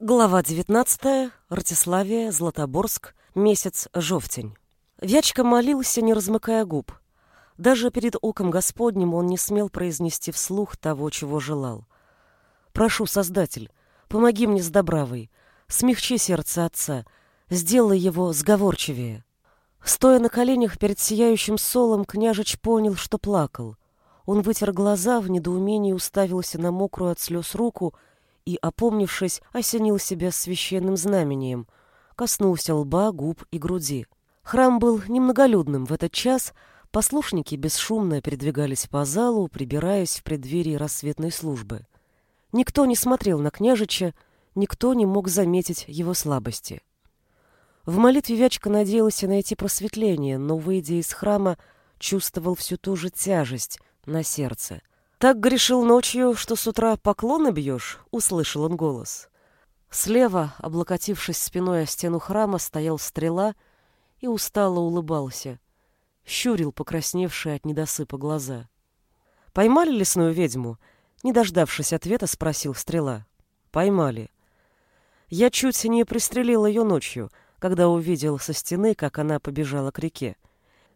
Глава 19. Ратиславия, Златоборск. Месяц жовтень. Вячка молился, не размыкая губ. Даже перед оком Господним он не смел произнести вслух того, чего желал. «Прошу, Создатель, помоги мне с Добравой, смягчи сердце отца, сделай его сговорчивее». Стоя на коленях перед сияющим солом, княжич понял, что плакал. Он вытер глаза, в недоумении уставился на мокрую от слез руку и, опомнившись, осенил себя священным знамением, коснулся лба, губ и груди. Храм был немноголюдным в этот час, послушники бесшумно передвигались по залу, прибираясь в преддверии рассветной службы. Никто не смотрел на княжича, никто не мог заметить его слабости. В молитве Вячка надеялся найти просветление, но, выйдя из храма, чувствовал всю ту же тяжесть на сердце. «Так грешил ночью, что с утра поклоны бьешь?» — услышал он голос. Слева, облокотившись спиной о стену храма, стоял стрела и устало улыбался. Щурил покрасневшие от недосыпа глаза. «Поймали лесную ведьму?» Не дождавшись ответа, спросил стрела. «Поймали. Я чуть не пристрелил ее ночью, когда увидел со стены, как она побежала к реке.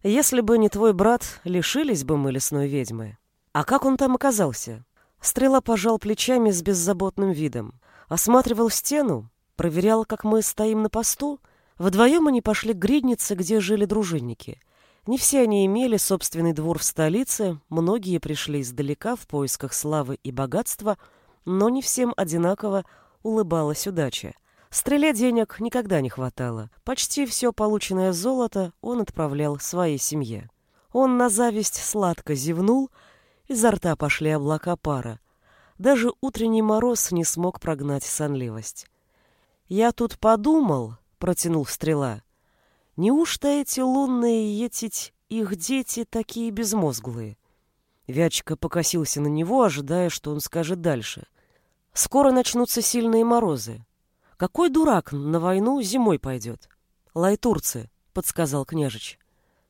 Если бы не твой брат, лишились бы мы лесной ведьмы». А как он там оказался? Стрела пожал плечами с беззаботным видом. Осматривал стену, проверял, как мы стоим на посту. Вдвоем они пошли к гриднице, где жили дружинники. Не все они имели собственный двор в столице, многие пришли издалека в поисках славы и богатства, но не всем одинаково улыбалась удача. Стреле денег никогда не хватало. Почти все полученное золото он отправлял своей семье. Он на зависть сладко зевнул — Изо рта пошли облака пара. Даже утренний мороз не смог прогнать сонливость. «Я тут подумал», — протянул стрела, — «неужто эти лунные етить их дети такие безмозглые?» Вячка покосился на него, ожидая, что он скажет дальше. «Скоро начнутся сильные морозы. Какой дурак на войну зимой пойдет?» «Лайтурцы», — подсказал княжич.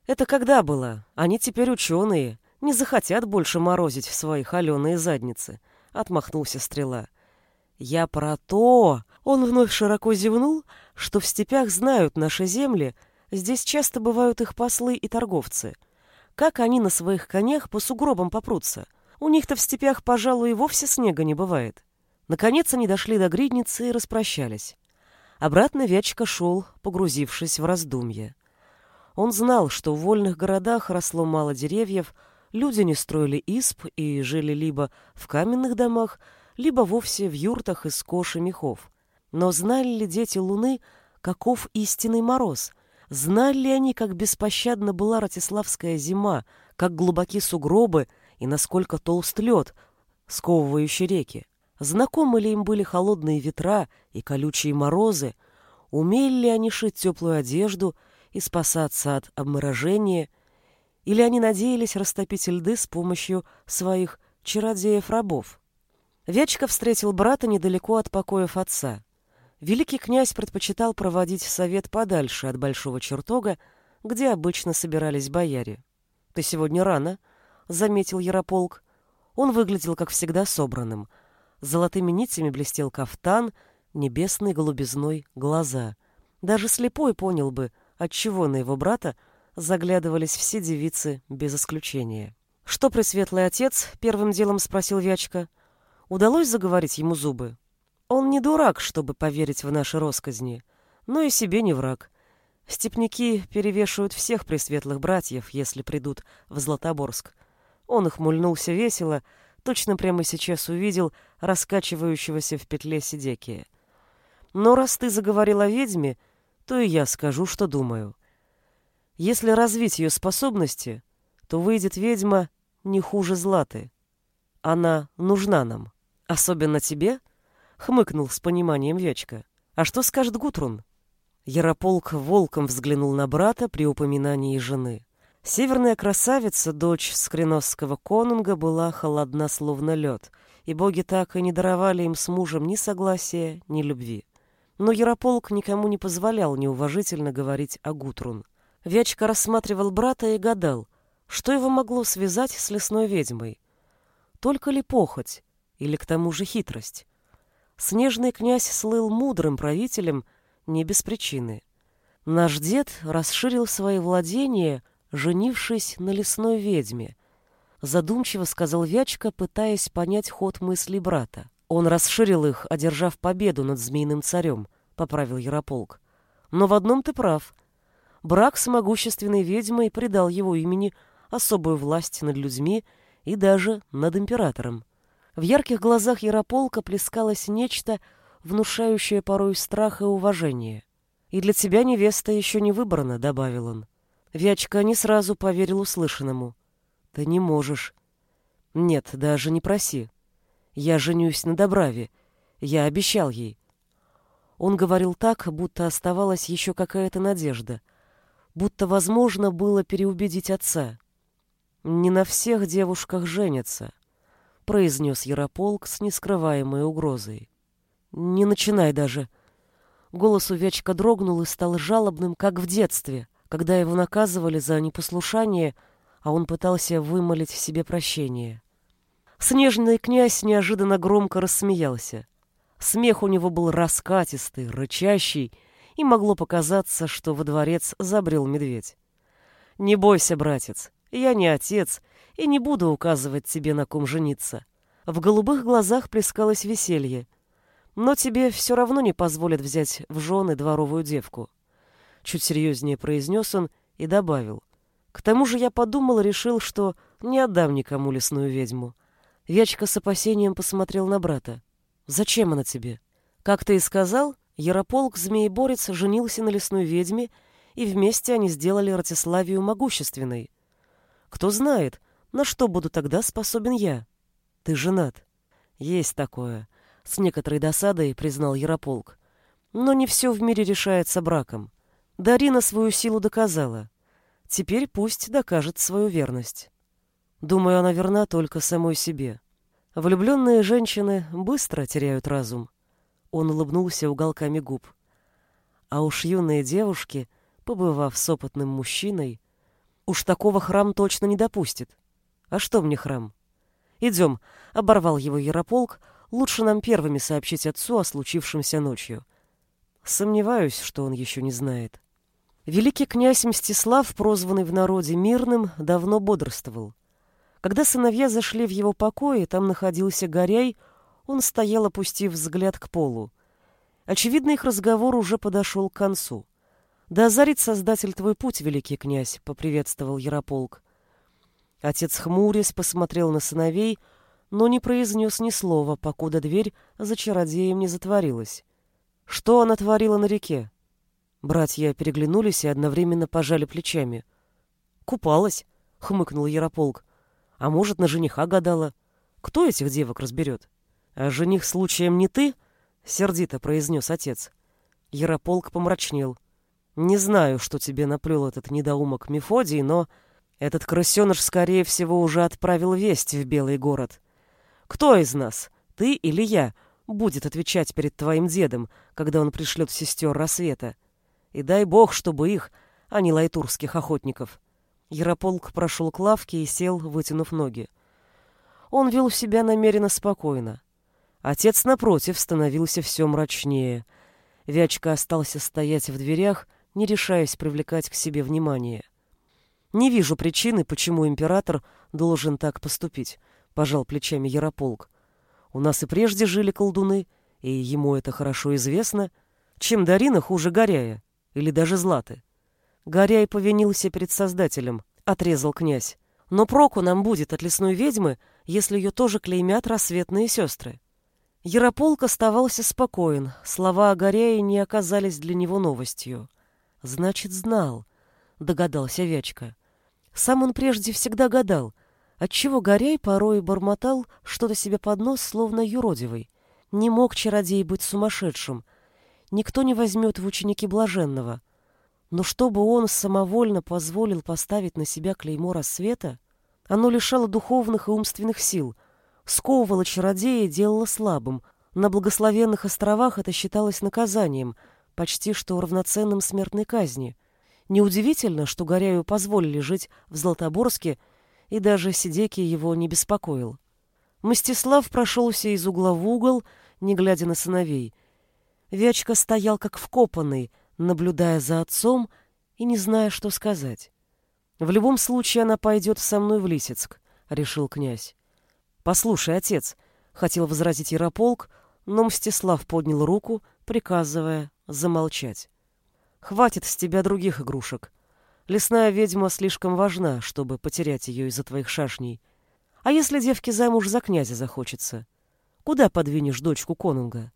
«Это когда было? Они теперь ученые не захотят больше морозить в свои холеные задницы», — отмахнулся стрела. «Я про то!» Он вновь широко зевнул, что в степях знают наши земли, здесь часто бывают их послы и торговцы. Как они на своих конях по сугробам попрутся? У них-то в степях, пожалуй, и вовсе снега не бывает. Наконец они дошли до гридницы и распрощались. Обратно Вячка шел, погрузившись в раздумье. Он знал, что в вольных городах росло мало деревьев, Люди не строили исп и жили либо в каменных домах, либо вовсе в юртах из кож и мехов. Но знали ли дети Луны, каков истинный мороз? Знали ли они, как беспощадна была Ратиславская зима, как глубоки сугробы и насколько толст лед, сковывающий реки? Знакомы ли им были холодные ветра и колючие морозы? Умели ли они шить теплую одежду и спасаться от обморожения – или они надеялись растопить льды с помощью своих чародеев-рабов? Вячка встретил брата недалеко от покоев отца. Великий князь предпочитал проводить совет подальше от большого чертога, где обычно собирались бояре. «Ты сегодня рано», — заметил Ярополк. Он выглядел, как всегда, собранным. Золотыми нитями блестел кафтан, небесной голубизной глаза. Даже слепой понял бы, отчего на его брата заглядывались все девицы без исключения. «Что, пресветлый отец?» — первым делом спросил Вячка. Удалось заговорить ему зубы. Он не дурак, чтобы поверить в наши росказни, но и себе не враг. Степняки перевешивают всех пресветлых братьев, если придут в Златоборск. Он ухмыльнулся весело, точно прямо сейчас увидел раскачивающегося в петле Сидекия. Но раз ты заговорил о ведьме, то и я скажу, что думаю. Если развить ее способности, то выйдет ведьма не хуже Златы. Она нужна нам. Особенно тебе? Хмыкнул с пониманием Вячка. А что скажет Гутрун? Ярополк волком взглянул на брата при упоминании жены. Северная красавица, дочь скриносского конунга, была холодна словно лед, и боги так и не даровали им с мужем ни согласия, ни любви. Но Ярополк никому не позволял неуважительно говорить о Гутрун. Вячка рассматривал брата и гадал, что его могло связать с лесной ведьмой. Только ли похоть или к тому же хитрость? Снежный князь слыл мудрым правителем не без причины. Наш дед расширил свои владения, женившись на лесной ведьме. Задумчиво сказал Вячка, пытаясь понять ход мыслей брата. Он расширил их, одержав победу над змеиным царем, поправил Ярополк. Но в одном ты прав. Брак с могущественной ведьмой придал его имени особую власть над людьми и даже над императором. В ярких глазах Ярополка плескалось нечто, внушающее порой страх и уважение. «И для тебя невеста еще не выбрана», — добавил он. Вячка не сразу поверил услышанному. «Ты не можешь». «Нет, даже не проси. Я женюсь на Добраве. Я обещал ей». Он говорил так, будто оставалась еще какая-то надежда, будто возможно было переубедить отца. «Не на всех девушках женятся», — произнес Ярополк с нескрываемой угрозой. «Не начинай даже». Голос у Вячка дрогнул и стал жалобным, как в детстве, когда его наказывали за непослушание, а он пытался вымолить себе прощение. Снежный князь неожиданно громко рассмеялся. Смех у него был раскатистый, рычащий, и могло показаться, что во дворец забрел медведь. «Не бойся, братец, я не отец и не буду указывать тебе, на ком жениться. В голубых глазах плескалось веселье. Но тебе все равно не позволят взять в жены дворовую девку. Чуть серьезнее произнес он и добавил. К тому же я подумал и решил, что не отдам никому лесную ведьму. Вячка с опасением посмотрел на брата. «Зачем она тебе?» «Как ты и сказал, Ярополк Змееборец женился на лесной ведьме, и вместе они сделали Ратиславию могущественной. Кто знает, на что буду тогда способен я? Ты женат. Есть такое. С некоторой досадой признал Ярополк. Но не все в мире решается браком. Дарина свою силу доказала. Теперь пусть докажет свою верность. Думаю, она верна только самой себе. Влюбленные женщины быстро теряют разум. Он улыбнулся уголками губ. А уж юные девушки, побывав с опытным мужчиной, Уж такого храм точно не допустит. А что мне храм? Идем, оборвал его Ярополк, лучше нам первыми сообщить отцу о случившемся ночью. Сомневаюсь, что он еще не знает. Великий князь Мстислав, прозванный в народе Мирным, давно бодрствовал. Когда сыновья зашли в его покои, там находился Горяй, он стоял, опустив взгляд к полу. Очевидно, их разговор уже подошел к концу. «Да озарит Создатель твой путь, великий князь», — поприветствовал Ярополк. Отец хмурясь посмотрел на сыновей, но не произнес ни слова, покуда дверь за чародеем не затворилась. Что она творила на реке? Братья переглянулись и одновременно пожали плечами. «Купалась», — хмыкнул Ярополк. «А может, на жениха гадала? Кто этих девок разберет?» «А жених случаем не ты?» — сердито произнес отец. Ярополк помрачнел. Не знаю, что тебе наплел этот недоумок Мефодий, но этот крысеныш, скорее всего, уже отправил весть в Белый город. Кто из нас, ты или я, будет отвечать перед твоим дедом, когда он пришлет сестер рассвета? И дай бог, чтобы их, а не лайтурских охотников. Ярополк прошел к лавке и сел, вытянув ноги. Он вел себя намеренно спокойно. Отец, напротив, становился все мрачнее. Вячка остался стоять в дверях, не решаясь привлекать к себе внимание. «Не вижу причины, почему император должен так поступить», — пожал плечами Ярополк. «У нас и прежде жили колдуны, и ему это хорошо известно. Чем Дарина хуже Горяя, или даже Златы?» Горяй повинился перед Создателем, — отрезал князь. «Но проку нам будет от лесной ведьмы, если ее тоже клеймят рассветные сестры». Ярополк оставался спокоен, слова о Горяе не оказались для него новостью. Значит, знал, догадался Вячка. Сам он прежде всегда гадал, отчего Горяй порой бормотал что-то себе под нос, словно юродивый. Не мог чародей быть сумасшедшим. Никто не возьмет в ученики блаженного. Но чтобы он самовольно позволил поставить на себя клеймо рассвета, оно лишало духовных и умственных сил, сковывало чародея и делало слабым. На благословенных островах это считалось наказанием — почти что равноценным смертной казни. Неудивительно, что Горяю позволили жить в Златоборске, и даже Сидеки его не беспокоил. Мстислав прошелся из угла в угол, не глядя на сыновей. Вячка стоял как вкопанный, наблюдая за отцом и не зная, что сказать. «В любом случае она пойдет со мной в Лисицк», — решил князь. «Послушай, отец», — хотел возразить Ярополк, но Мстислав поднял руку, приказывая замолчать. «Хватит с тебя других игрушек. Лесная ведьма слишком важна, чтобы потерять ее из-за твоих шашней. А если девке замуж за князя захочется? Куда подвинешь дочку конунга?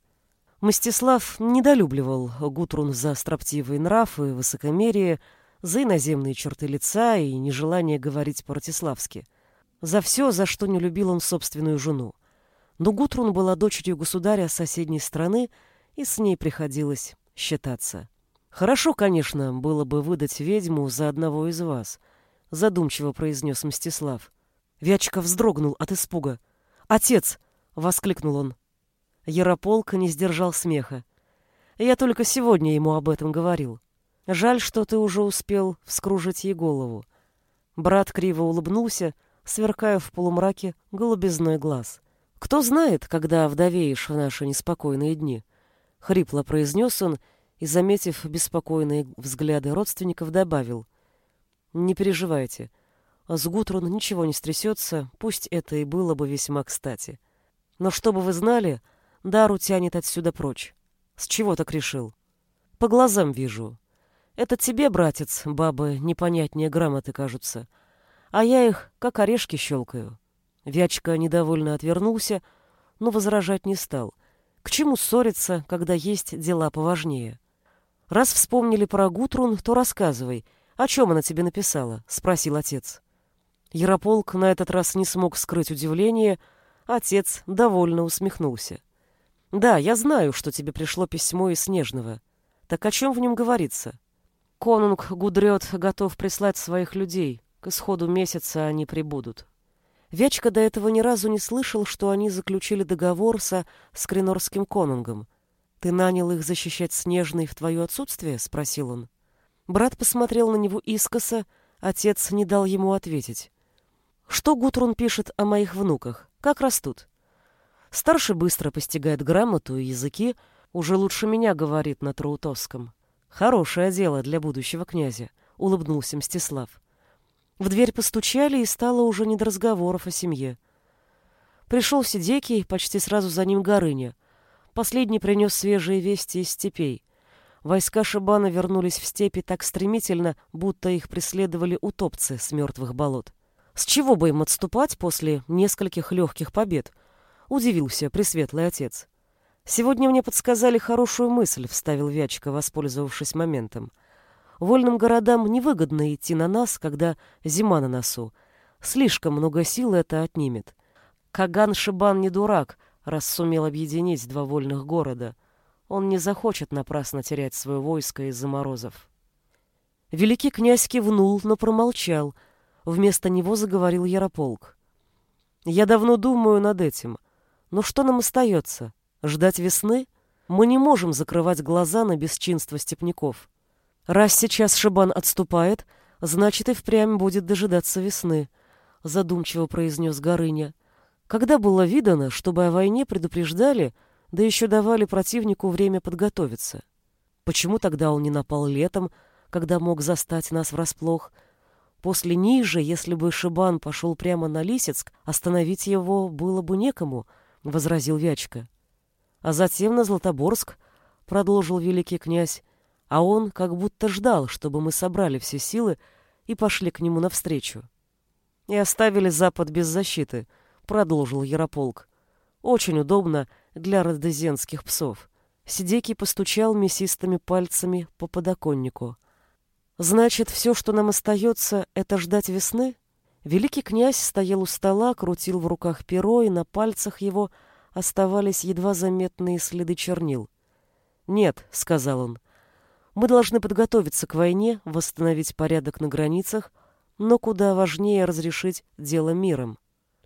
Мстислав недолюбливал Гутрун за строптивый нрав и высокомерие, за иноземные черты лица и нежелание говорить по-ратиславски. За все, за что не любил он собственную жену. Но Гутрун была дочерью государя соседней страны, и с ней приходилось считаться. Хорошо, конечно, было бы выдать ведьму за одного из вас, задумчиво произнес Мстислав. Вячка вздрогнул от испуга. Отец! воскликнул он. Ярополк не сдержал смеха. Я только сегодня ему об этом говорил. Жаль, что ты уже успел вскружить ей голову. Брат криво улыбнулся, сверкая в полумраке голубизной глаз. Кто знает, когда вдовеешь в наши неспокойные дни? Хрипло произнес он и, заметив беспокойные взгляды родственников, добавил. «Не переживайте. С Гутрун ничего не стрясется, пусть это и было бы весьма кстати. Но чтобы вы знали, Дару тянет отсюда прочь. С чего так решил? По глазам вижу. Это тебе, братец, бабы, непонятнее грамоты кажутся. А я их, как орешки, щелкаю». Вячка недовольно отвернулся, но возражать не стал. К чему ссориться, когда есть дела поважнее? Раз вспомнили про Гутрун, то рассказывай, о чем она тебе написала, спросил отец. Ярополк на этот раз не смог скрыть удивление, отец довольно усмехнулся. Да, я знаю, что тебе пришло письмо из Снежного. Так о чем в нем говорится? Конунг Гудрет готов прислать своих людей. К исходу месяца они прибудут. Вячка до этого ни разу не слышал, что они заключили договор со Скринорским конунгом. «Ты нанял их защищать Снежный в твое отсутствие?» — спросил он. Брат посмотрел на него искоса, отец не дал ему ответить. «Что Гутрун пишет о моих внуках? Как растут?» Старший быстро постигает грамоту и языки, уже лучше меня говорит на Траутовском. «Хорошее дело для будущего князя», — улыбнулся Мстислав. В дверь постучали, и стало уже не до разговоров о семье. Пришел Сидекий, почти сразу за ним Горыня — Последний принес свежие вести из степей. Войска Шибана вернулись в степи так стремительно, будто их преследовали утопцы с мертвых болот. С чего бы им отступать после нескольких легких побед? Удивился пресветлый отец. Сегодня мне подсказали хорошую мысль, вставил Вячка, воспользовавшись моментом. Вольным городам невыгодно идти на нас, когда зима на носу. Слишком много сил это отнимет. Каган Шибан не дурак, раз сумел объединить два вольных города. Он не захочет напрасно терять свое войско из-за морозов. Великий князь кивнул, но промолчал. Вместо него заговорил Ярополк. «Я давно думаю над этим. Но что нам остается? Ждать весны? Мы не можем закрывать глаза на бесчинство степняков. Раз сейчас Шибан отступает, значит и впрямь будет дожидаться весны», — задумчиво произнес Горыня. — когда было видано, чтобы о войне предупреждали, да еще давали противнику время подготовиться? Почему тогда он не напал летом, когда мог застать нас врасплох? После ниже, если бы Шибан пошел прямо на Лисицк, остановить его было бы некому, — возразил Вячка. А затем на Златоборск, — продолжил великий князь, а он как будто ждал, чтобы мы собрали все силы и пошли к нему навстречу. И оставили Запад без защиты — продолжил Ярополк. Очень удобно для родезенских псов. Сидекий постучал мясистыми пальцами по подоконнику. Значит, все, что нам остается, это ждать весны? Великий князь стоял у стола, крутил в руках перо, и на пальцах его оставались едва заметные следы чернил. «Нет», — сказал он, — «мы должны подготовиться к войне, восстановить порядок на границах, но куда важнее разрешить дело миром.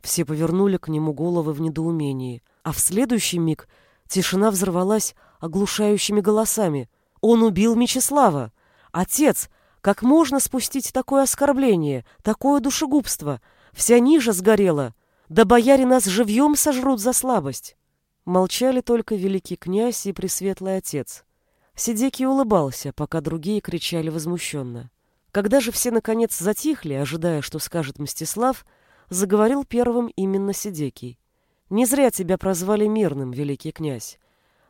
Все повернули к нему головы в недоумении, а в следующий миг тишина взорвалась оглушающими голосами. «Он убил Мечислава! Отец! Как можно спустить такое оскорбление, такое душегубство? Вся ниже сгорела! Да бояре нас живьем сожрут за слабость!» Молчали только великий князь и пресветлый отец. Сидекий улыбался, пока другие кричали возмущенно. Когда же все наконец затихли, ожидая, что скажет Мстислав, заговорил первым именно Сидекий. «Не зря тебя прозвали мирным, великий князь.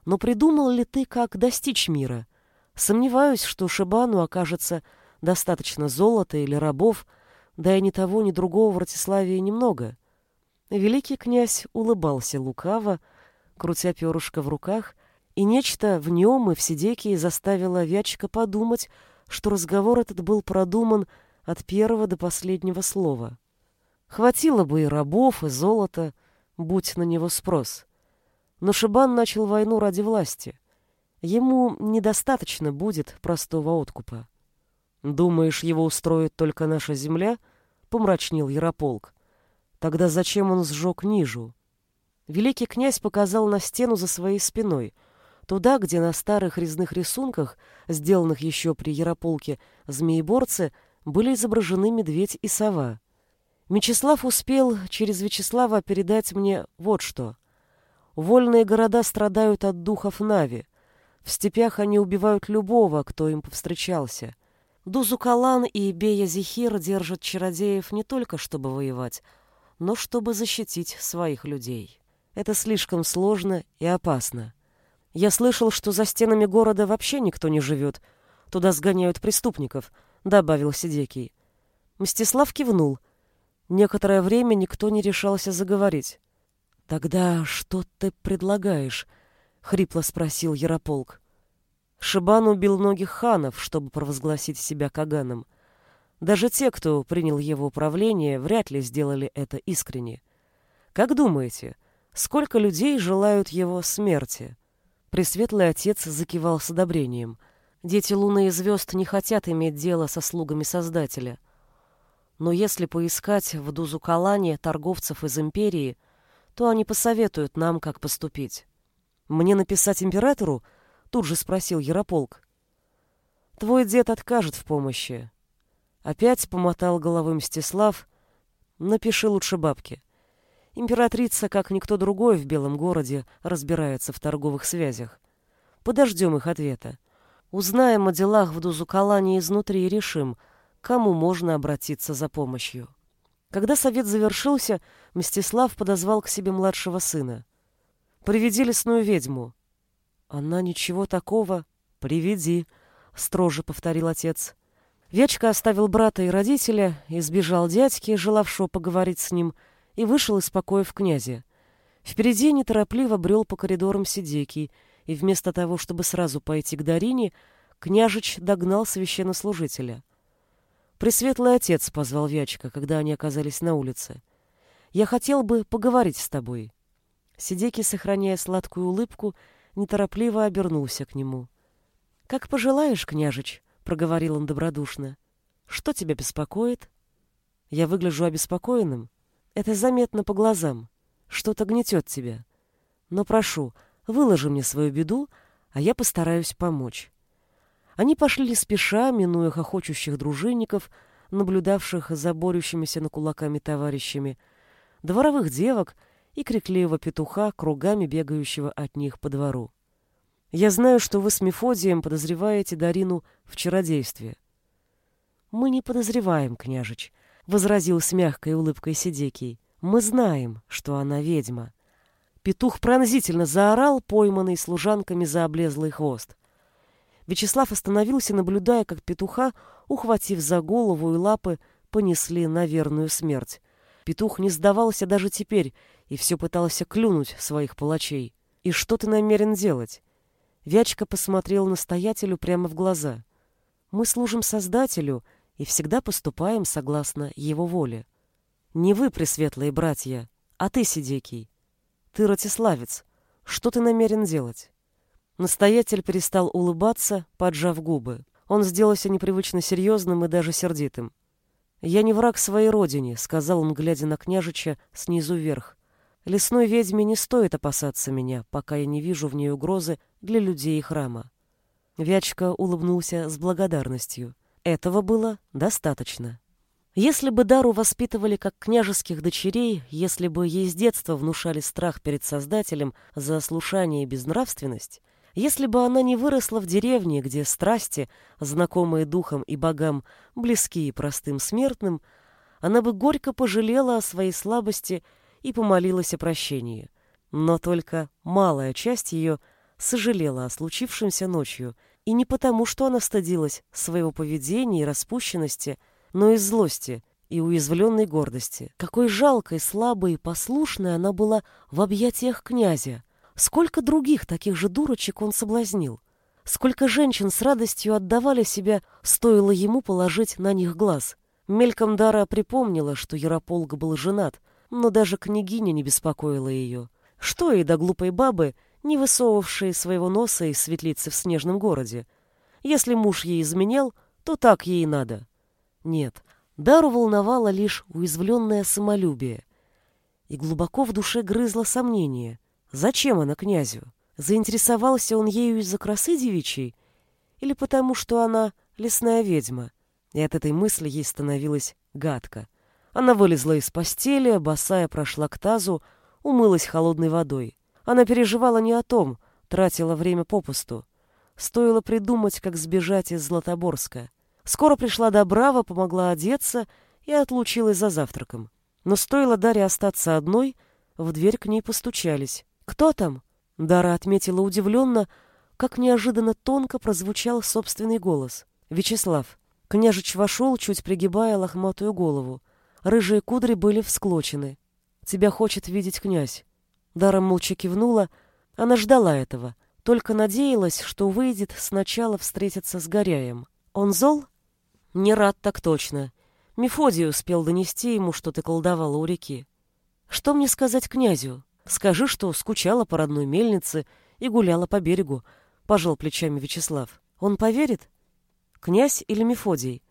Но придумал ли ты, как достичь мира? Сомневаюсь, что Шибану окажется достаточно золота или рабов, да и ни того, ни другого в Ратиславии немного». Великий князь улыбался лукаво, крутя перышко в руках, и нечто в нем и в Сидекии заставило Вячика подумать, что разговор этот был продуман от первого до последнего слова. Хватило бы и рабов, и золота, будь на него спрос. Но Шибан начал войну ради власти. Ему недостаточно будет простого откупа. «Думаешь, его устроит только наша земля?» — помрачнел Ярополк. «Тогда зачем он сжег Нижу?» Великий князь показал на стену за своей спиной — Туда, где на старых резных рисунках, сделанных еще при Ярополке змееборце, были изображены медведь и сова. Мечислав успел через Вячеслава передать мне вот что. Вольные города страдают от духов Нави. В степях они убивают любого, кто им повстречался. Дузукалан и Бея Зихир держат чародеев не только чтобы воевать, но чтобы защитить своих людей. Это слишком сложно и опасно. Я слышал, что за стенами города вообще никто не живет. Туда сгоняют преступников, добавил Сидекий. Мстислав кивнул. Некоторое время никто не решался заговорить. Тогда что ты предлагаешь? хрипло спросил Ярополк. Шибан убил многих ханов, чтобы провозгласить себя каганом. Даже те, кто принял его управление, вряд ли сделали это искренне. Как думаете, сколько людей желают его смерти? Пресветлый отец закивал с одобрением. Дети луны и звезд не хотят иметь дело со слугами Создателя. Но если поискать в Дузукалане торговцев из Империи, то они посоветуют нам, как поступить. «Мне написать императору?» — тут же спросил Ярополк. «Твой дед откажет в помощи». Опять помотал головой Мстислав. «Напиши лучше бабке». Императрица, как никто другой в Белом городе, разбирается в торговых связях. Подождем их ответа. Узнаем о делах в Дузукалане изнутри и решим, кому можно обратиться за помощью. Когда совет завершился, Мстислав подозвал к себе младшего сына. «Приведи лесную ведьму». «Она ничего такого...» «Приведи», — строже повторил отец. Вячка оставил брата и родителя, избежал дядьки, желавшего поговорить с ним, — и вышел из покоев князя. Впереди неторопливо брел по коридорам Сидекий, и вместо того, чтобы сразу пойти к Дарине, княжич догнал священнослужителя. «Пресветлый отец», — позвал Вячка, когда они оказались на улице. «Я хотел бы поговорить с тобой». Сидекий, сохраняя сладкую улыбку, неторопливо обернулся к нему. «Как пожелаешь, княжич», — проговорил он добродушно. «Что тебя беспокоит?» «Я выгляжу обеспокоенным?» Это заметно по глазам. Что-то гнетет тебя. Но прошу, выложи мне свою беду, а я постараюсь помочь. Они пошли спеша, минуя хохочущих дружинников, наблюдавших за борющимися на кулаками товарищами, дворовых девок и крикливого петуха, кругами бегающего от них по двору. Я знаю, что вы с Мефодием подозреваете Дарину в чародействе. Мы не подозреваем, княжич, возразил с мягкой улыбкой Сидекий. Мы знаем, что она ведьма. Петух пронзительно заорал, пойманный служанками за облезлый хвост. Вячеслав остановился, наблюдая, как петуха, ухватив за голову и лапы, понесли на верную смерть. Петух не сдавался даже теперь и все пытался клюнуть своих палачей. «И что ты намерен делать?» Вячка посмотрел настоятелю прямо в глаза. «Мы служим Создателю и всегда поступаем согласно его воле. Не вы, пресветлые братья, а ты, Сидекий. Ты ратиславец. Что ты намерен делать?» Настоятель перестал улыбаться, поджав губы. Он сделался непривычно серьезным и даже сердитым. «Я не враг своей родине», — сказал он, глядя на княжича снизу вверх. «Лесной ведьме не стоит опасаться меня, пока я не вижу в ней угрозы для людей и храма». Вячка улыбнулся с благодарностью. Этого было достаточно. Если бы Дару воспитывали как княжеских дочерей, если бы ей с детства внушали страх перед Создателем за ослушание и безнравственность, если бы она не выросла в деревне, где страсти, знакомые духом и богам, близки и простым смертным, она бы горько пожалела о своей слабости и помолилась о прощении. Но только малая часть ее сожалела о случившемся ночью, и не потому, что она стыдилась своего поведения и распущенности, но из злости и уязвленной гордости. Какой жалкой, слабой и послушной она была в объятиях князя. Сколько других таких же дурочек он соблазнил. Сколько женщин с радостью отдавали себя, стоило ему положить на них глаз. Мельком Дара припомнила, что Ярополк был женат, но даже княгиня не беспокоила ее. Что ей до глупой бабы, не высовывавшей своего носа из светлицы в снежном городе? Если муж ей изменял, то так ей и надо. Нет, Дару волновало лишь уязвленное самолюбие. И глубоко в душе грызло сомнение. Зачем она князю? Заинтересовался он ею из-за красы девичьей? Или потому, что она лесная ведьма? И от этой мысли ей становилось гадко. Она вылезла из постели, босая прошла к тазу, умылась холодной водой. Она переживала не о том, тратила время попусту. Стоило придумать, как сбежать из Златоборска. Скоро пришла Добрава, помогла одеться и отлучилась за завтраком. Но стоило Даре остаться одной, в дверь к ней постучались. «Кто там?» Дара отметила удивленно, как неожиданно тонко прозвучал собственный голос. «Вячеслав». Княжич вошел, чуть пригибая лохматую голову. Рыжие кудри были всклочены. «Тебя хочет видеть князь». Дара молча кивнула. Она ждала этого, только надеялась, что выйдет сначала встретиться с Горяем. «Он зол?» Не рад так точно. Мефодий успел донести ему, что ты колдовала у реки. Что мне сказать князю? Скажи, что скучала по родной мельнице и гуляла по берегу, пожал плечами Вячеслав. Он поверит? Князь или Мефодий?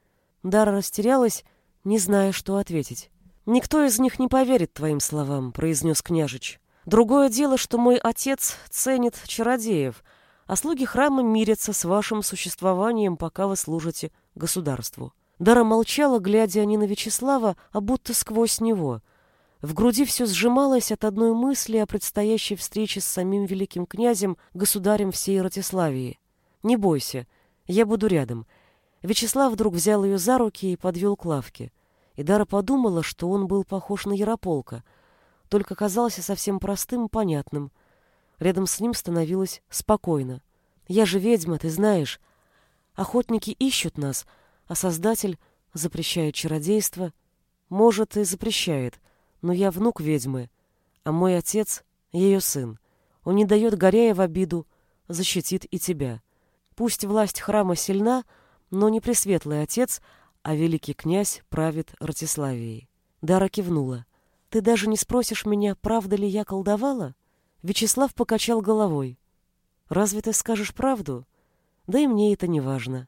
Дара растерялась, не зная, что ответить. «Никто из них не поверит твоим словам», — произнес княжич. «Другое дело, что мой отец ценит чародеев, а слуги храма мирятся с вашим существованием, пока вы служите государству. Дара молчала, глядя не на Вячеслава, а будто сквозь него. В груди все сжималось от одной мысли о предстоящей встрече с самим великим князем, государем всей Ратиславии. «Не бойся, я буду рядом». Вячеслав вдруг взял ее за руки и подвел к лавке. И Дара подумала, что он был похож на Ярополка, только казался совсем простым и понятным. Рядом с ним становилось спокойно. «Я же ведьма, ты знаешь. Охотники ищут нас, а Создатель запрещает чародейство. Может, и запрещает, но я внук ведьмы, а мой отец — ее сын. Он не дает Горяя в обиду, защитит и тебя. Пусть власть храма сильна, но не пресветлый отец, а великий князь правит Ратиславией. Дара кивнула. «Ты даже не спросишь меня, правда ли я колдовала?» Вячеслав покачал головой. «Разве ты скажешь правду? Да и мне это не важно».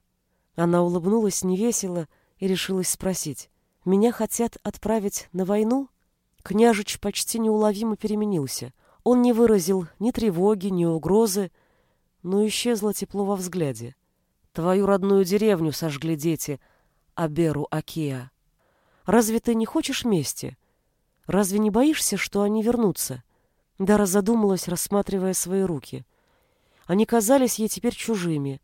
Она улыбнулась невесело и решилась спросить. «Меня хотят отправить на войну?» Княжич почти неуловимо переменился. Он не выразил ни тревоги, ни угрозы, но исчезло тепло во взгляде. «Твою родную деревню сожгли дети, Аберу Акия. Разве ты не хочешь мести? Разве не боишься, что они вернутся?» Дара задумалась, рассматривая свои руки. Они казались ей теперь чужими.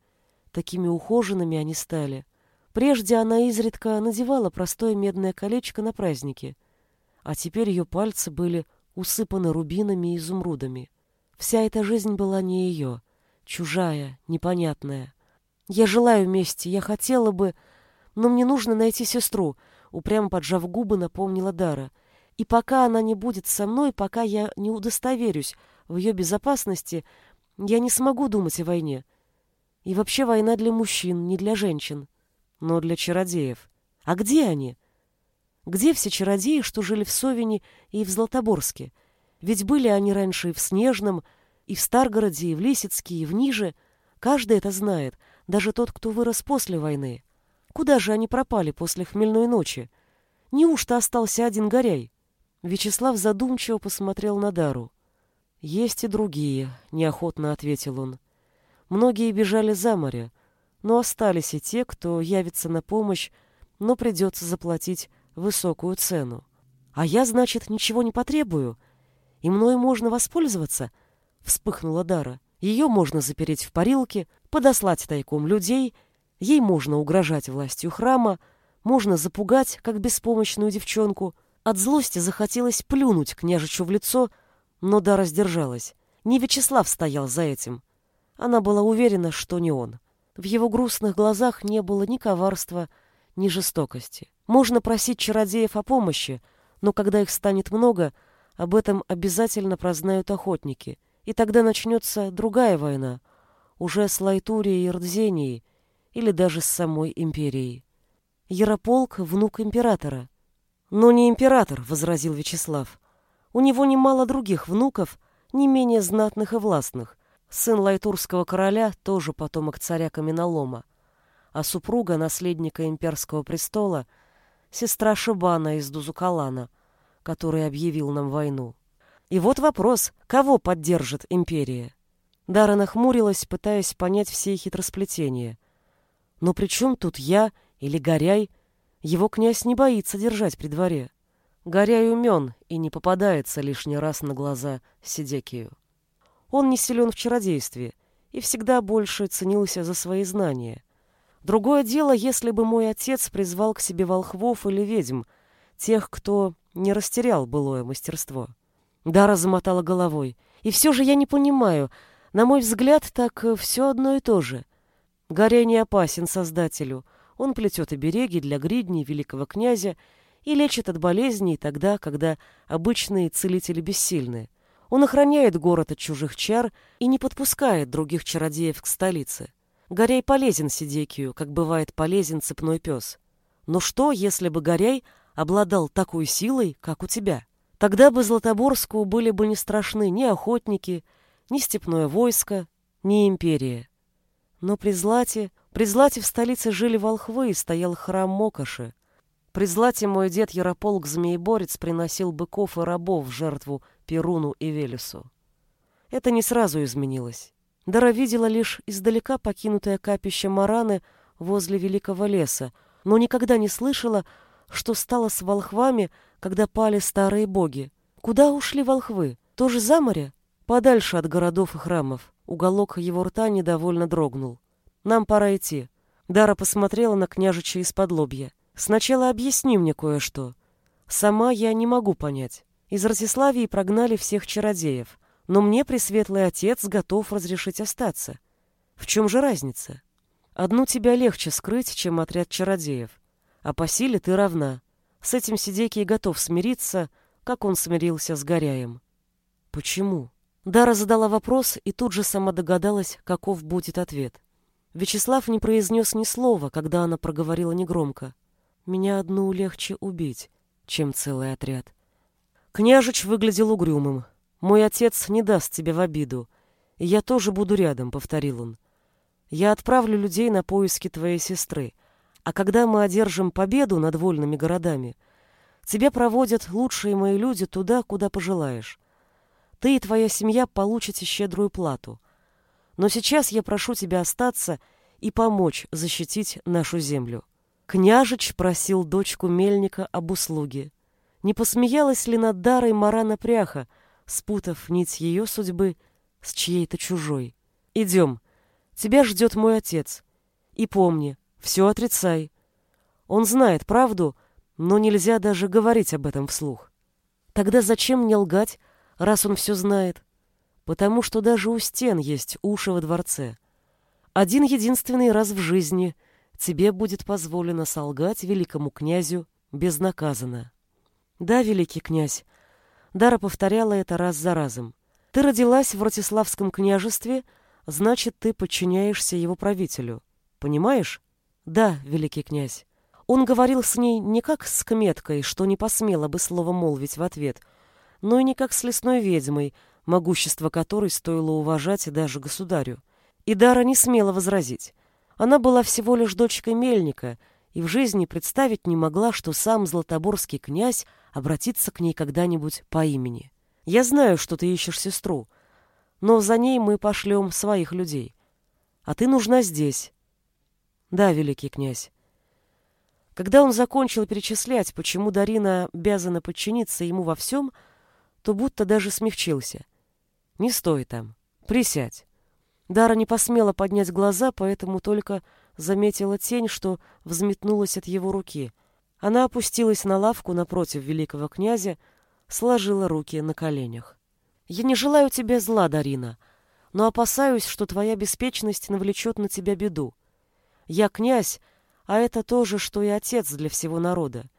Такими ухоженными они стали. Прежде она изредка надевала простое медное колечко на праздники, а теперь ее пальцы были усыпаны рубинами и изумрудами. Вся эта жизнь была не ее, чужая, непонятная. Я желаю мести, я хотела бы, но мне нужно найти сестру, упрямо поджав губы, напомнила Дара — и пока она не будет со мной, пока я не удостоверюсь в ее безопасности, я не смогу думать о войне. И вообще война для мужчин, не для женщин, но для чародеев. А где они? Где все чародеи, что жили в Совине и в Златоборске? Ведь были они раньше и в Снежном, и в Старгороде, и в Лисицке, и в Ниже. Каждый это знает, даже тот, кто вырос после войны. Куда же они пропали после хмельной ночи? Неужто остался один Горяй? Вячеслав задумчиво посмотрел на Дару. «Есть и другие», — неохотно ответил он. «Многие бежали за море, но остались и те, кто явится на помощь, но придется заплатить высокую цену. А я, значит, ничего не потребую, и мною можно воспользоваться? Вспыхнула Дара. Ее можно запереть в парилке, подослать тайком людей, ей можно угрожать властью храма, можно запугать, как беспомощную девчонку. От злости захотелось плюнуть княжичу в лицо, но Дара сдержалась. Не Вячеслав стоял за этим. Она была уверена, что не он. В его грустных глазах не было ни коварства, ни жестокости. Можно просить чародеев о помощи, но когда их станет много, об этом обязательно прознают охотники, и тогда начнется другая война, уже с Лайтурией и Рдзенией, или даже с самой империей. Ярополк — внук императора. «Но не император», — возразил Вячеслав. «У него немало других внуков, не менее знатных и властных. Сын лайтурского короля тоже потомок царя Каменолома, а супруга наследника имперского престола — сестра Шибана из Дузукалана, который объявил нам войну. И вот вопрос, кого поддержит империя? Дара нахмурилась, пытаясь понять все хитросплетения. Но при чем тут я или Горяй? Его князь не боится держать при дворе. Горяй умен и не попадается лишний раз на глаза Сидекию. Он не силен в чародействе и всегда больше ценился за свои знания. Другое дело, если бы мой отец призвал к себе волхвов или ведьм, тех, кто не растерял былое мастерство. Дара замотала головой. И все же я не понимаю, на мой взгляд, так все одно и то же. Горя не опасен создателю. Он плетет обереги для гридней великого князя и лечит от болезней тогда, когда обычные целители бессильны. Он охраняет город от чужих чар и не подпускает других чародеев к столице. Горяй полезен Сидекию, как бывает полезен цепной пес. Но что, если бы Горяй обладал такой силой, как у тебя? Тогда бы Златоборску были бы не страшны ни охотники, ни степное войско, ни империя. Но при Злате, при Злате в столице жили волхвы и стоял храм Мокоши. При Злате мой дед Ярополк-змееборец приносил быков и рабов в жертву Перуну и Велесу. Это не сразу изменилось. Дара видела лишь издалека покинутое капище Мараны возле великого леса, но никогда не слышала, что стало с волхвами, когда пали старые боги. Куда ушли волхвы? Тоже за море? Подальше от городов и храмов. Уголок его рта недовольно дрогнул. Нам пора идти. Дара посмотрела на княжича из-под лобья. Сначала объясни мне кое-что. Сама я не могу понять. Из Ратиславии прогнали всех чародеев, но мне Пресветлый Отец готов разрешить остаться. В чем же разница? Одну тебя легче скрыть, чем отряд чародеев. А по силе ты равна. С этим Сидекий готов смириться, как он смирился с Горяем. Почему? Дара задала вопрос и тут же сама догадалась, каков будет ответ. Вячеслав не произнес ни слова, когда она проговорила негромко. «Меня одну легче убить, чем целый отряд». Княжич выглядел угрюмым. «Мой отец не даст тебе в обиду. И я тоже буду рядом», — повторил он. «Я отправлю людей на поиски твоей сестры. А когда мы одержим победу над вольными городами, тебя проводят лучшие мои люди туда, куда пожелаешь. Ты и твоя семья получите щедрую плату. Но сейчас я прошу тебя остаться и помочь защитить нашу землю». Княжич просил дочку мельника об услуге. Не посмеялась ли над Дарой Марана Пряха, спутав нить ее судьбы с чьей-то чужой? «Идем. Тебя ждет мой отец. И помни, все отрицай. Он знает правду, но нельзя даже говорить об этом вслух. Тогда зачем мне лгать, раз он все знает? Потому что даже у стен есть уши во дворце. Один единственный раз в жизни тебе будет позволено солгать великому князю безнаказанно. Да, великий князь. Дара повторяла это раз за разом. Ты родилась в Ратиславском княжестве, значит, ты подчиняешься его правителю. Понимаешь? Да, великий князь. Он говорил с ней не как с кметкой, что не посмела бы слово молвить в ответ, но и не как с лесной ведьмой, могущество которой стоило уважать даже государю. И Дара не смела возразить. Она была всего лишь дочкой мельника — и в жизни представить не могла, что сам златоборский князь обратится к ней когда-нибудь по имени. «Я знаю, что ты ищешь сестру, но за ней мы пошлем своих людей. А ты нужна здесь». «Да, великий князь». Когда он закончил перечислять, почему Дарина обязана подчиниться ему во всем, то будто даже смягчился. «Не стой там. Присядь». Дара не посмела поднять глаза, поэтому только заметила тень, что взметнулась от его руки. Она опустилась на лавку напротив великого князя, сложила руки на коленях. «Я не желаю тебе зла, Дарина, но опасаюсь, что твоя беспечность навлечет на тебя беду. Я князь, а это то же, что и отец для всего народа.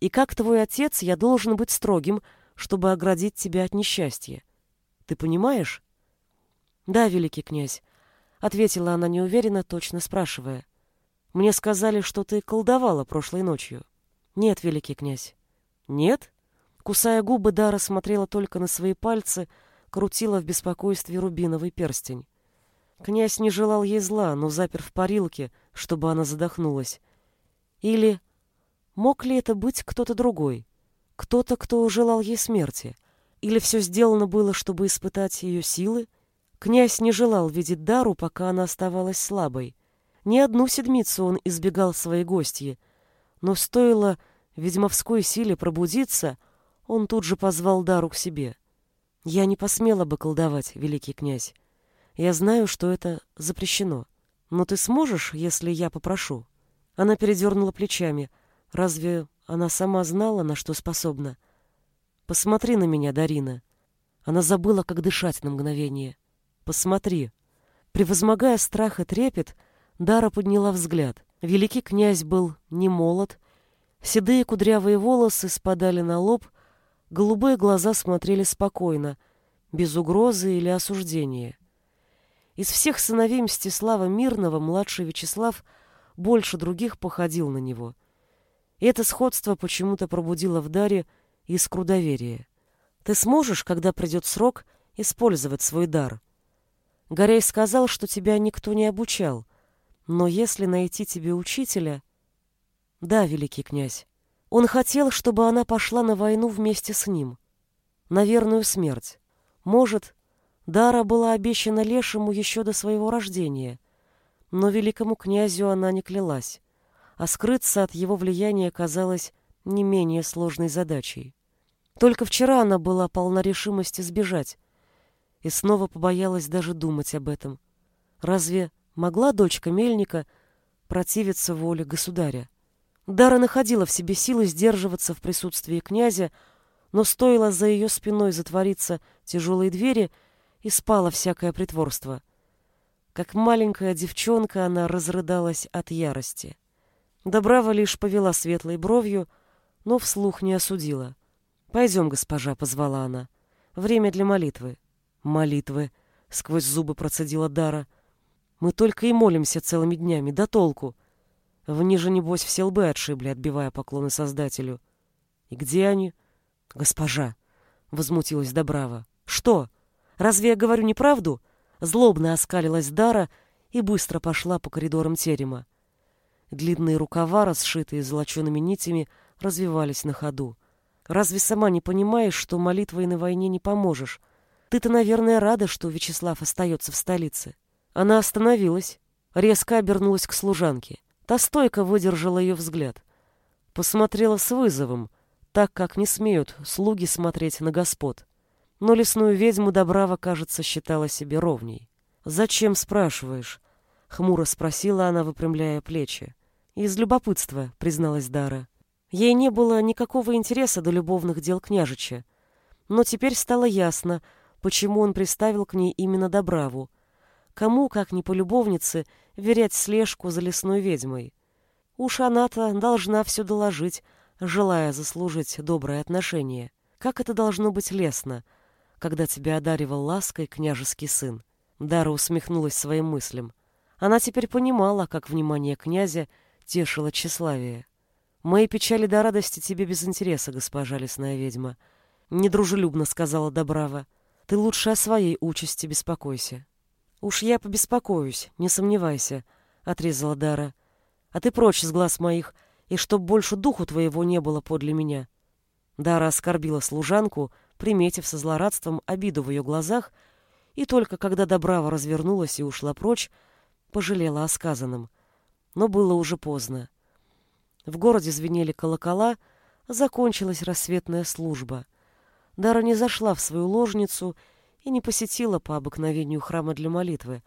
И как твой отец я должен быть строгим, чтобы оградить тебя от несчастья. Ты понимаешь? Да, великий князь, ответила она неуверенно, точно спрашивая. Мне сказали, что ты колдовала прошлой ночью. Нет, великий князь. Нет? Кусая губы, Дара смотрела только на свои пальцы, крутила в беспокойстве рубиновый перстень. Князь не желал ей зла, но запер в парилке, чтобы она задохнулась. Или мог ли это быть кто-то другой? Кто-то, кто желал ей смерти? Или все сделано было, чтобы испытать ее силы? Князь не желал видеть Дару, пока она оставалась слабой. Ни одну седмицу он избегал своей гостьи, но стоило ведьмовской силе пробудиться, он тут же позвал Дару к себе. «Я не посмела бы колдовать, великий князь. Я знаю, что это запрещено. Но ты сможешь, если я попрошу?» Она передернула плечами. Разве она сама знала, на что способна? «Посмотри на меня, Дарина». Она забыла, как дышать на мгновение. «Посмотри». Превозмогая страх и трепет, Дара подняла взгляд. Великий князь был не молод, седые кудрявые волосы спадали на лоб, голубые глаза смотрели спокойно, без угрозы или осуждения. Из всех сыновей Мстислава Мирного младший Вячеслав больше других походил на него. И это сходство почему-то пробудило в Даре искру доверия. Ты сможешь, когда придет срок, использовать свой дар? Горей сказал, что тебя никто не обучал, но если найти тебе учителя... Да, великий князь. Он хотел, чтобы она пошла на войну вместе с ним. На верную смерть. Может, Дара была обещана Лешему еще до своего рождения, но великому князю она не клялась, а скрыться от его влияния казалось не менее сложной задачей. Только вчера она была полна решимости сбежать и снова побоялась даже думать об этом. Разве могла дочка Мельника противиться воле государя? Дара находила в себе силы сдерживаться в присутствии князя, но стоило за ее спиной затвориться тяжелые двери — и спало всякое притворство. Как маленькая девчонка она разрыдалась от ярости. Добрава лишь повела светлой бровью, но вслух не осудила. «Пойдем, госпожа», — позвала она. «Время для молитвы». «Молитвы», — сквозь зубы процедила Дара. «Мы только и молимся целыми днями, да толку». В ниже, небось, все лбы отшибли, отбивая поклоны Создателю. «И где они?» «Госпожа», — возмутилась Добрава. «Что?» Разве я говорю неправду? Злобно оскалилась Дара и быстро пошла по коридорам терема. Длинные рукава, расшитые золочеными нитями, развивались на ходу. Разве сама не понимаешь, что молитвой на войне не поможешь? Ты-то, наверное, рада, что Вячеслав остается в столице. Она остановилась, резко обернулась к служанке. Та стойко выдержала ее взгляд. Посмотрела с вызовом, так как не смеют слуги смотреть на господ. Но лесную ведьму Добрава, кажется, считала себе ровней. «Зачем спрашиваешь?» — хмуро спросила она, выпрямляя плечи. «Из любопытства», — призналась Дара. Ей не было никакого интереса до любовных дел княжича. Но теперь стало ясно, почему он приставил к ней именно Добраву. Кому, как ни по любовнице, верять слежку за лесной ведьмой? Уж она-то должна все доложить, желая заслужить доброе отношение. Как это должно быть лестно — когда тебя одаривал лаской княжеский сын. Дара усмехнулась своим мыслям. Она теперь понимала, как внимание князя тешило тщеславие. «Мои печали до радости тебе без интереса, госпожа лесная ведьма», — недружелюбно сказала Добрава. «Ты лучше о своей участи беспокойся». «Уж я побеспокоюсь, не сомневайся», — отрезала Дара. «А ты прочь с глаз моих, и чтоб больше духу твоего не было подле меня». Дара оскорбила служанку, — приметив со злорадством обиду в ее глазах, и только когда Добрава развернулась и ушла прочь, пожалела о сказанном. Но было уже поздно. В городе звенели колокола, закончилась рассветная служба. Дара не зашла в свою ложницу и не посетила по обыкновению храма для молитвы,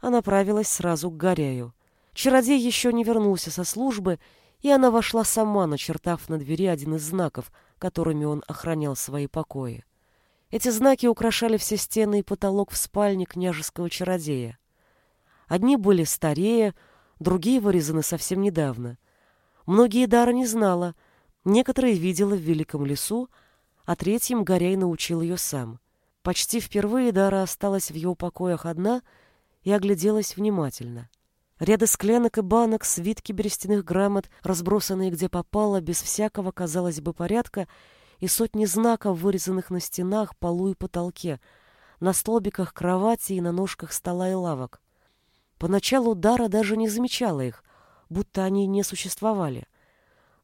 а направилась сразу к Горяю. Чародей еще не вернулся со службы, и она вошла сама, начертав на двери один из знаков, которыми он охранял свои покои. Эти знаки украшали все стены и потолок в спальне княжеского чародея. Одни были старее, другие вырезаны совсем недавно. Многие Дара не знала, некоторые видела в великом лесу, а третьим Горяй научил ее сам. Почти впервые Дара осталась в его покоях одна и огляделась внимательно. Ряды склянок и банок, свитки берестяных грамот, разбросанные где попало, без всякого, казалось бы, порядка, и сотни знаков, вырезанных на стенах, полу и потолке, на столбиках кровати и на ножках стола и лавок. Поначалу Дара даже не замечала их, будто они не существовали.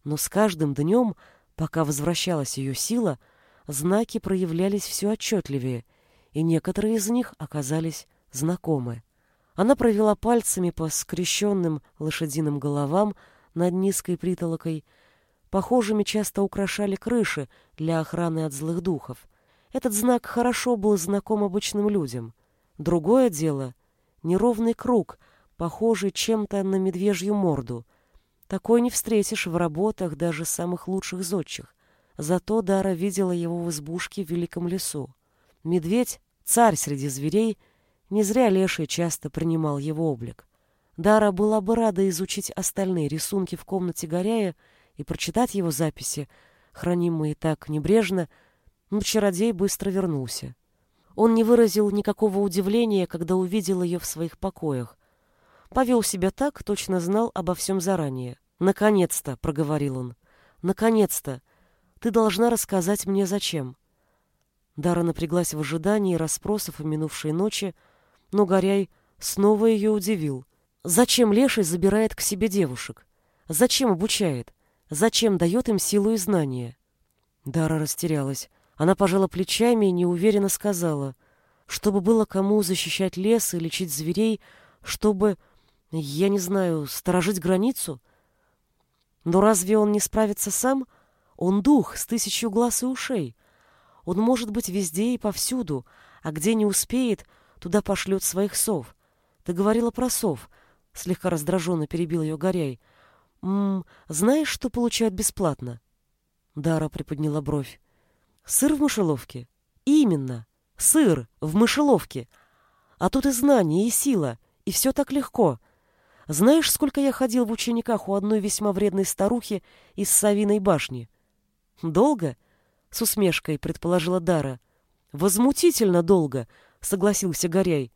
Но с каждым днем, пока возвращалась ее сила, знаки проявлялись все отчетливее, и некоторые из них оказались знакомы. Она провела пальцами по скрещенным лошадиным головам над низкой притолокой. Похожими часто украшали крыши для охраны от злых духов. Этот знак хорошо был знаком обычным людям. Другое дело — неровный круг, похожий чем-то на медвежью морду. Такой не встретишь в работах даже самых лучших зодчих. Зато Дара видела его в избушке в великом лесу. Медведь — царь среди зверей, не зря Леший часто принимал его облик. Дара была бы рада изучить остальные рисунки в комнате Горяя и прочитать его записи, хранимые так небрежно, но чародей быстро вернулся. Он не выразил никакого удивления, когда увидел ее в своих покоях, Повел себя так, точно знал обо всем заранее. «Наконец-то!» — проговорил он. «Наконец-то! Ты должна рассказать мне, зачем». Дара напряглась в ожидании расспросов о минувшей ночи, но Горяй снова ее удивил. «Зачем Леший забирает к себе девушек? Зачем обучает? Зачем дает им силу и знания?» Дара растерялась. Она пожала плечами и неуверенно сказала, чтобы было кому защищать лес и лечить зверей, чтобы я не знаю, сторожить границу? Но разве он не справится сам? Он дух с тысячью глаз и ушей. Он может быть везде и повсюду, а где не успеет, туда пошлет своих сов. Ты говорила про сов, слегка раздраженно перебил ее Горяй. «М знаешь, что получают бесплатно? Дара приподняла бровь. Сыр в мышеловке? Именно. Сыр в мышеловке. А тут и знание, и сила, и все так легко. Знаешь, сколько я ходил в учениках у одной весьма вредной старухи из Савиной башни? Долго? С усмешкой предположила Дара. Возмутительно долго, согласился Горяй.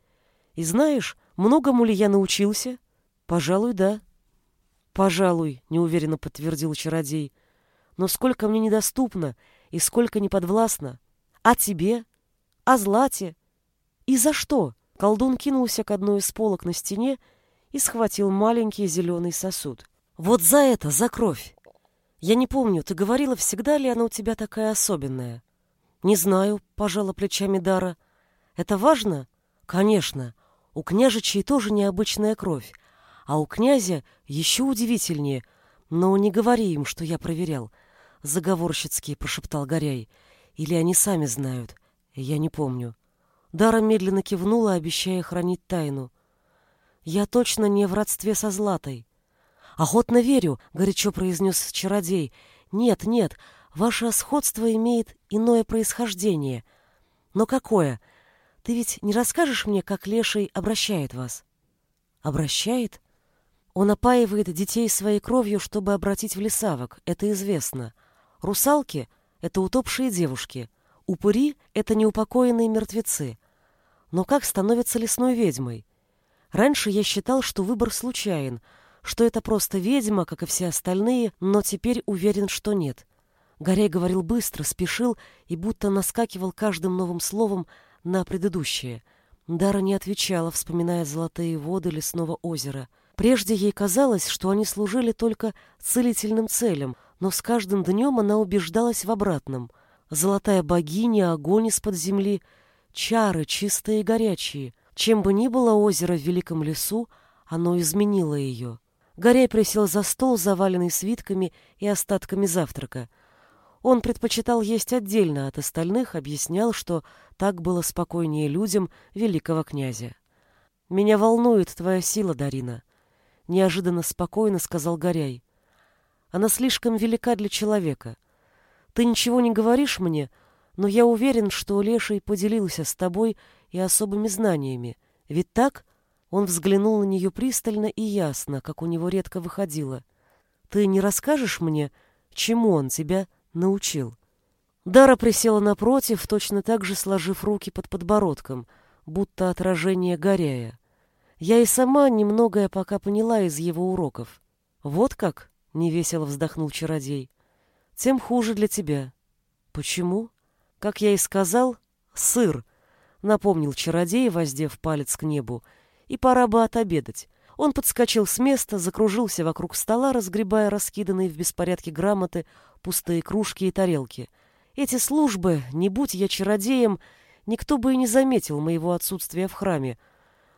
И знаешь, многому ли я научился? Пожалуй, да. Пожалуй, неуверенно подтвердил чародей. Но сколько мне недоступно и сколько неподвластно. А тебе? А Злате? И за что? Колдун кинулся к одной из полок на стене и схватил маленький зеленый сосуд. «Вот за это, за кровь! Я не помню, ты говорила, всегда ли она у тебя такая особенная?» «Не знаю», — пожала плечами Дара. «Это важно?» «Конечно. У княжичей тоже необычная кровь, а у князя еще удивительнее. Но не говори им, что я проверял», — заговорщицки прошептал Горяй. «Или они сами знают. Я не помню». Дара медленно кивнула, обещая хранить тайну. Я точно не в родстве со Златой. Охотно верю, горячо произнес чародей. Нет, нет, ваше сходство имеет иное происхождение. Но какое? Ты ведь не расскажешь мне, как Леший обращает вас? Обращает? Он опаивает детей своей кровью, чтобы обратить в лесавок, это известно. Русалки — это утопшие девушки. Упыри — это неупокоенные мертвецы. Но как становятся лесной ведьмой? Раньше я считал, что выбор случайен, что это просто ведьма, как и все остальные, но теперь уверен, что нет. Горяй говорил быстро, спешил и будто наскакивал каждым новым словом на предыдущее. Дара не отвечала, вспоминая золотые воды лесного озера. Прежде ей казалось, что они служили только целительным целям, но с каждым днем она убеждалась в обратном. Золотая богиня, огонь из-под земли, чары чистые и горячие — чем бы ни было озеро в великом лесу, оно изменило ее. Горяй присел за стол, заваленный свитками и остатками завтрака. Он предпочитал есть отдельно от остальных, объяснял, что так было спокойнее людям великого князя. «Меня волнует твоя сила, Дарина», — неожиданно спокойно сказал Горяй. «Она слишком велика для человека. Ты ничего не говоришь мне, но я уверен, что Леший поделился с тобой и особыми знаниями. Ведь так?» Он взглянул на нее пристально и ясно, как у него редко выходило. «Ты не расскажешь мне, чему он тебя научил?» Дара присела напротив, точно так же сложив руки под подбородком, будто отражение горяя. Я и сама немногое пока поняла из его уроков. «Вот как?» — невесело вздохнул чародей. «Тем хуже для тебя». «Почему?» «Как я и сказал, сыр», — напомнил чародей, воздев палец к небу, — и пора бы отобедать. Он подскочил с места, закружился вокруг стола, разгребая раскиданные в беспорядке грамоты, пустые кружки и тарелки. Эти службы, не будь я чародеем, никто бы и не заметил моего отсутствия в храме.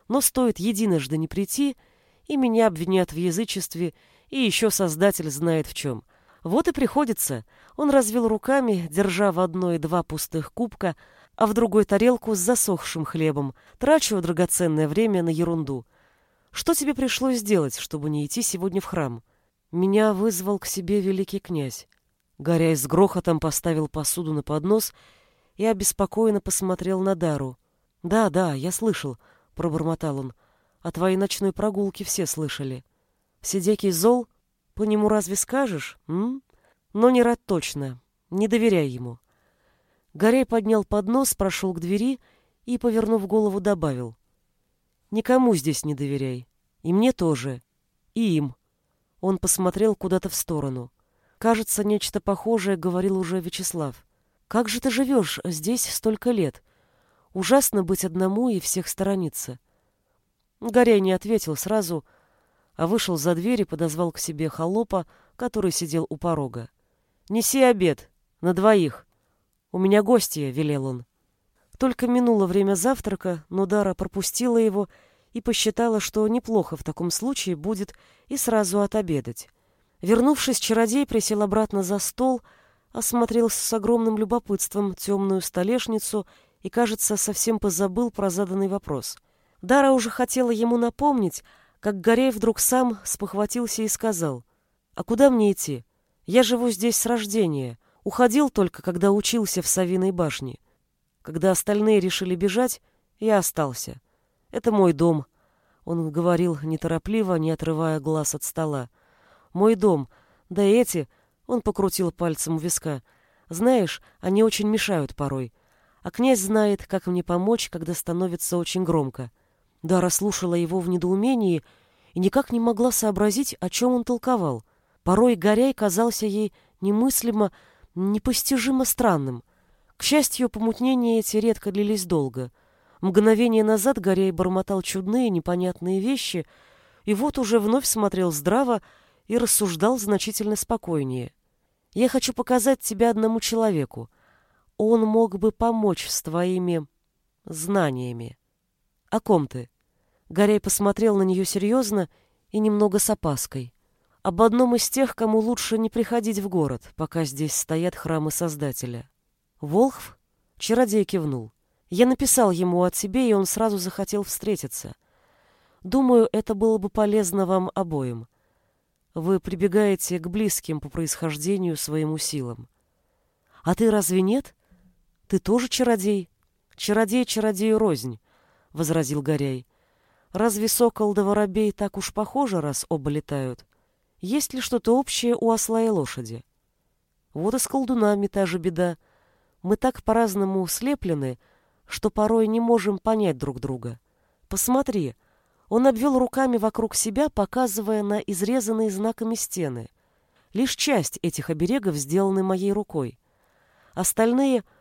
Но стоит единожды не прийти, и меня обвинят в язычестве, и еще Создатель знает в чем. Вот и приходится. Он развел руками, держа в одной два пустых кубка, а в другой тарелку с засохшим хлебом. Трачу драгоценное время на ерунду. Что тебе пришлось сделать, чтобы не идти сегодня в храм? Меня вызвал к себе великий князь. Горяй с грохотом поставил посуду на поднос и обеспокоенно посмотрел на Дару. «Да, да, я слышал», — пробормотал он. «О твоей ночной прогулке все слышали. Сидекий зол? По нему разве скажешь, м? Но не рад точно. Не доверяй ему». Горей поднял поднос, прошел к двери и, повернув голову, добавил. «Никому здесь не доверяй. И мне тоже. И им». Он посмотрел куда-то в сторону. Кажется, нечто похожее говорил уже Вячеслав. «Как же ты живешь здесь столько лет? Ужасно быть одному и всех сторониться». Горяй не ответил сразу, вышел за дверь и подозвал к себе холопа, который сидел у порога. «Неси обед. На двоих». «У меня гостья», — велел он. Только минуло время завтрака, но Дара пропустила его и посчитала, что неплохо в таком случае будет и сразу отобедать. Вернувшись, чародей присел обратно за стол, осмотрел с огромным любопытством темную столешницу и, кажется, совсем позабыл про заданный вопрос. Дара уже хотела ему напомнить, как Горей вдруг сам спохватился и сказал, «А куда мне идти? Я живу здесь с рождения. Уходил только, когда учился в Савиной башне. Когда остальные решили бежать, я остался. Это мой дом. Он говорил неторопливо, не отрывая глаз от стола. Мой дом. Да эти... Он покрутил пальцем у виска. Знаешь, они очень мешают порой. А князь знает, как мне помочь, когда становится очень громко. Дара слушала его в недоумении и никак не могла сообразить, о чем он толковал. Порой Горяй казался ей немыслимо непостижимо странным. К счастью, помутнения эти редко длились долго. Мгновение назад Горей бормотал чудные, непонятные вещи, и вот уже вновь смотрел здраво и рассуждал значительно спокойнее. «Я хочу показать тебя одному человеку. Он мог бы помочь с твоими знаниями». «О ком ты?» Горей посмотрел на нее серьезно и немного с опаской об одном из тех, кому лучше не приходить в город, пока здесь стоят храмы Создателя. Волхв? Чародей кивнул. Я написал ему о тебе, и он сразу захотел встретиться. Думаю, это было бы полезно вам обоим. Вы прибегаете к близким по происхождению своим силам. А ты разве нет? Ты тоже чародей? Чародей чародею рознь, — возразил Горяй. Разве сокол да воробей так уж похожи, раз оба летают? Есть ли что-то общее у осла и лошади? Вот и с колдунами та же беда. Мы так по-разному слеплены, что порой не можем понять друг друга. Посмотри, он обвел руками вокруг себя, показывая на изрезанные знаками стены. Лишь часть этих оберегов сделаны моей рукой. Остальные —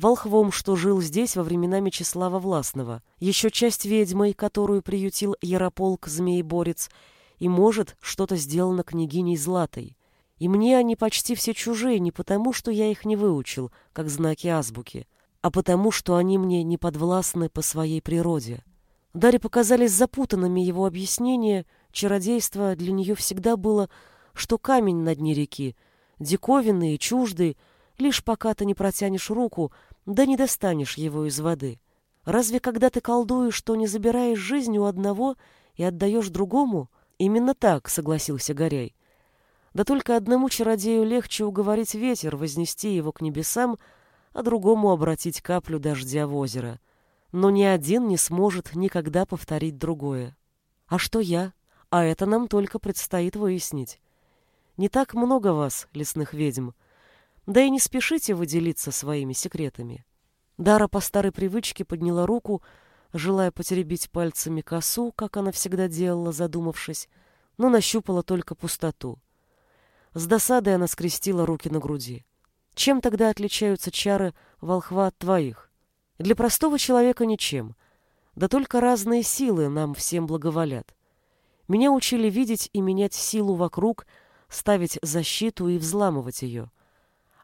волхвом, что жил здесь во времена Мечислава Властного, еще часть ведьмой, которую приютил Ярополк Змееборец, и, может, что-то сделано княгиней Златой. И мне они почти все чужие не потому, что я их не выучил, как знаки азбуки, а потому, что они мне не подвластны по своей природе. Даре показались запутанными его объяснения, чародейство для нее всегда было, что камень на дне реки, диковинный и чуждый, лишь пока ты не протянешь руку, да не достанешь его из воды. Разве когда ты колдуешь, что не забираешь жизнь у одного и отдаешь другому? Именно так, согласился Горяй. Да только одному чародею легче уговорить ветер вознести его к небесам, а другому обратить каплю дождя в озеро. Но ни один не сможет никогда повторить другое. А что я? А это нам только предстоит выяснить. Не так много вас, лесных ведьм. Да и не спешите вы делиться своими секретами. Дара по старой привычке подняла руку, желая потеребить пальцами косу, как она всегда делала, задумавшись, но нащупала только пустоту. С досадой она скрестила руки на груди. Чем тогда отличаются чары волхва от твоих? Для простого человека ничем. Да только разные силы нам всем благоволят. Меня учили видеть и менять силу вокруг, ставить защиту и взламывать ее.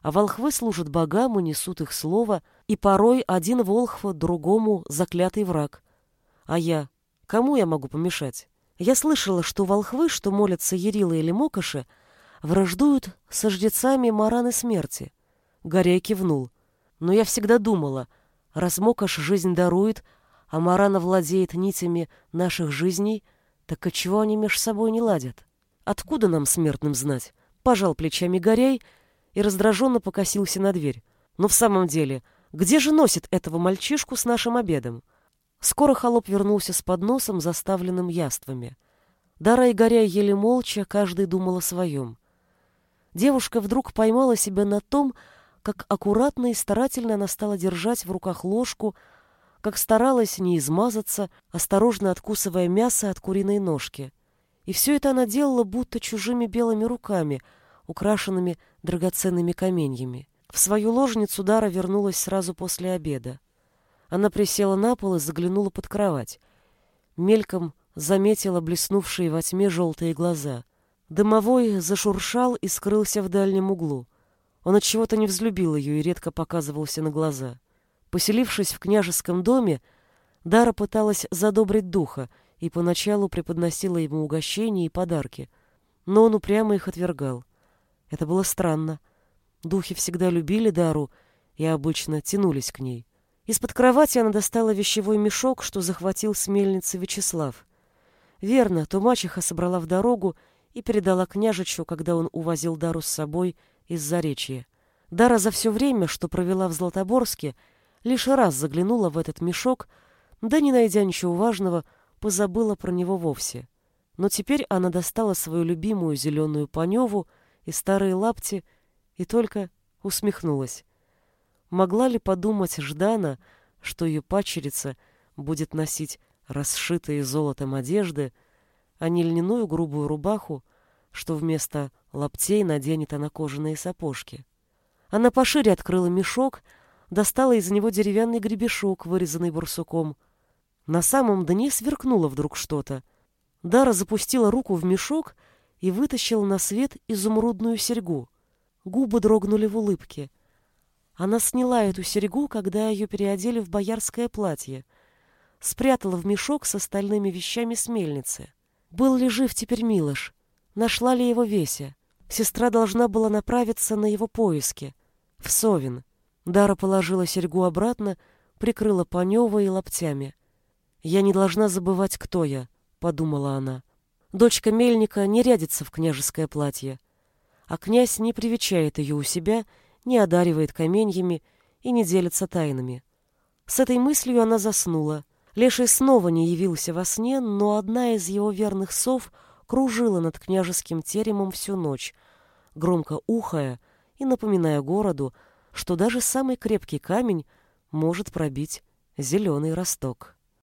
А волхвы служат богам и несут их слово, и порой один волхв другому заклятый враг. А я? Кому я могу помешать? Я слышала, что волхвы, что молятся Ярила или Мокоши, враждуют со жрецами Мараны смерти. Горяй кивнул. Но я всегда думала, раз Мокош жизнь дарует, а Марана владеет нитями наших жизней, так отчего они меж собой не ладят? Откуда нам, смертным, знать? Пожал плечами Горяй и раздраженно покосился на дверь. Но в самом деле, где же носит этого мальчишку с нашим обедом? Скоро холоп вернулся с подносом, заставленным яствами. Дара и Горяй ели молча, каждый думал о своем. Девушка вдруг поймала себя на том, как аккуратно и старательно она стала держать в руках ложку, как старалась не измазаться, осторожно откусывая мясо от куриной ножки. И все это она делала будто чужими белыми руками, украшенными драгоценными каменьями. В свою ложницу Дара вернулась сразу после обеда. Она присела на пол и заглянула под кровать. Мельком заметила блеснувшие во тьме желтые глаза. Дымовой зашуршал и скрылся в дальнем углу. Он от чего-то не взлюбил ее и редко показывался на глаза. Поселившись в княжеском доме, Дара пыталась задобрить духа и поначалу преподносила ему угощения и подарки, но он упрямо их отвергал. Это было странно. Духи всегда любили Дару и обычно тянулись к ней. Из-под кровати она достала вещевой мешок, что захватил с мельницы Вячеслав. Верно, то мачеха собрала в дорогу и передала княжичу, когда он увозил Дару с собой из Заречья. Дара за все время, что провела в Златоборске, лишь раз заглянула в этот мешок, да, не найдя ничего важного, позабыла про него вовсе. Но теперь она достала свою любимую зеленую паневу и старые лапти и только усмехнулась. Могла ли подумать Ждана, что ее пачерица будет носить расшитые золотом одежды, а не льняную грубую рубаху, что вместо лаптей наденет она кожаные сапожки. Она пошире открыла мешок, достала из него деревянный гребешок, вырезанный бурсуком. На самом дне сверкнуло вдруг что-то. Дара запустила руку в мешок и вытащила на свет изумрудную серьгу. Губы дрогнули в улыбке. Она сняла эту серьгу, когда ее переодели в боярское платье. Спрятала в мешок с остальными вещами с мельницы. Был ли жив теперь Милош? Нашла ли его Веся? Сестра должна была направиться на его поиски. В Совин. Дара положила серьгу обратно, прикрыла Панева и локтями. «Я не должна забывать, кто я», — подумала она. Дочка Мельника не рядится в княжеское платье, а князь не привечает ее у себя, не одаривает каменьями и не делится тайнами. С этой мыслью она заснула. Леший снова не явился во сне, но одна из его верных сов кружила над княжеским теремом всю ночь, громко ухая и напоминая городу, что даже самый крепкий камень может пробить зеленый росток.